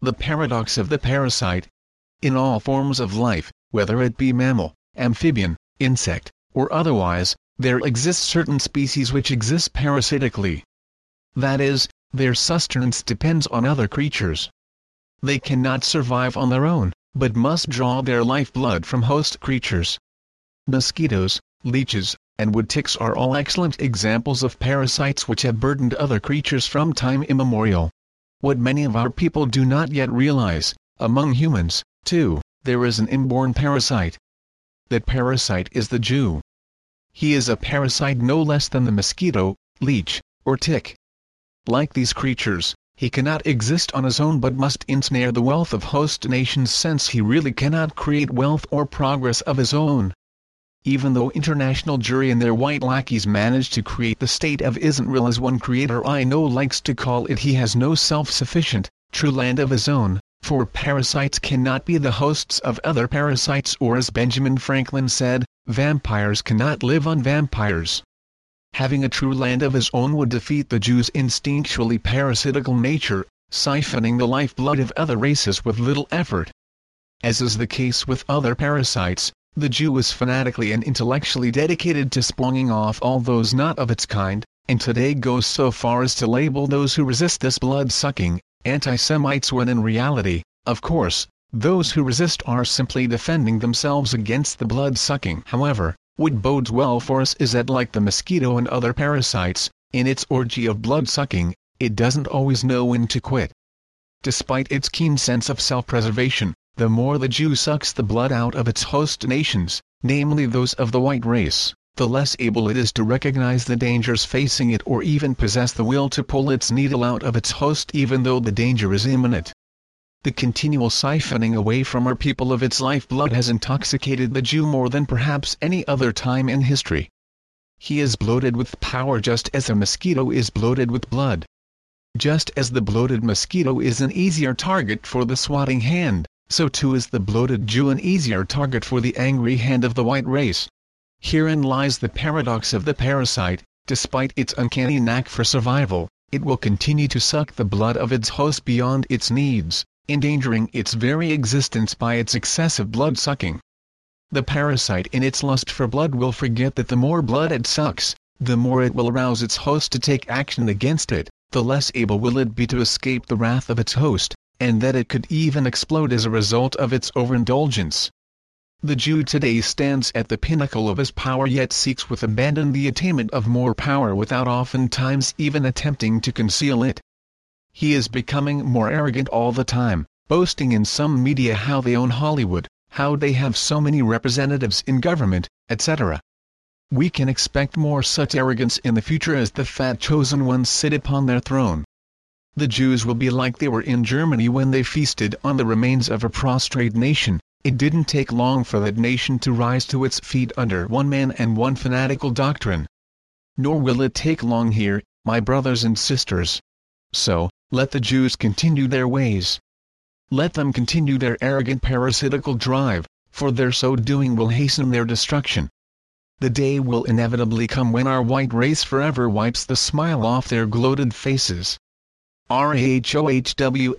The paradox of the parasite. In all forms of life, whether it be mammal, amphibian, insect, or otherwise, there exist certain species which exist parasitically. That is, their sustenance depends on other creatures. They cannot survive on their own, but must draw their lifeblood from host creatures. Mosquitoes, leeches, and wood ticks are all excellent examples of parasites which have burdened other creatures from time immemorial. What many of our people do not yet realize, among humans, too, there is an inborn parasite. That parasite is the Jew. He is a parasite no less than the mosquito, leech, or tick. Like these creatures, he cannot exist on his own but must ensnare the wealth of host nations since he really cannot create wealth or progress of his own. Even though international Jewry and their white lackeys manage to create the state of Israel as one creator I know likes to call it he has no self-sufficient, true land of his own, for parasites cannot be the hosts of other parasites or as Benjamin Franklin said, vampires cannot live on vampires. Having a true land of his own would defeat the Jew's instinctually parasitical nature, siphoning the lifeblood of other races with little effort. As is the case with other parasites, the Jew is fanatically and intellectually dedicated to spawning off all those not of its kind, and today goes so far as to label those who resist this blood-sucking, anti-Semites when in reality, of course, those who resist are simply defending themselves against the blood-sucking. However, what bodes well for us is that like the mosquito and other parasites, in its orgy of blood-sucking, it doesn't always know when to quit. Despite its keen sense of self-preservation, the more the Jew sucks the blood out of its host nations, namely those of the white race, the less able it is to recognize the dangers facing it or even possess the will to pull its needle out of its host even though the danger is imminent. The continual siphoning away from our people of its lifeblood has intoxicated the Jew more than perhaps any other time in history. He is bloated with power just as a mosquito is bloated with blood. Just as the bloated mosquito is an easier target for the swatting hand, so too is the bloated Jew an easier target for the angry hand of the white race. Herein lies the paradox of the parasite, despite its uncanny knack for survival, it will continue to suck the blood of its host beyond its needs, endangering its very existence by its excessive blood-sucking. The parasite in its lust for blood will forget that the more blood it sucks, the more it will arouse its host to take action against it, the less able will it be to escape the wrath of its host, and that it could even explode as a result of its overindulgence. The Jew today stands at the pinnacle of his power yet seeks with abandon the attainment of more power without oftentimes even attempting to conceal it. He is becoming more arrogant all the time, boasting in some media how they own Hollywood, how they have so many representatives in government, etc. We can expect more such arrogance in the future as the fat chosen ones sit upon their throne the Jews will be like they were in Germany when they feasted on the remains of a prostrate nation. It didn't take long for that nation to rise to its feet under one man and one fanatical doctrine. Nor will it take long here, my brothers and sisters. So, let the Jews continue their ways. Let them continue their arrogant parasitical drive, for their so doing will hasten their destruction. The day will inevitably come when our white race forever wipes the smile off their gloated faces. RAHOWA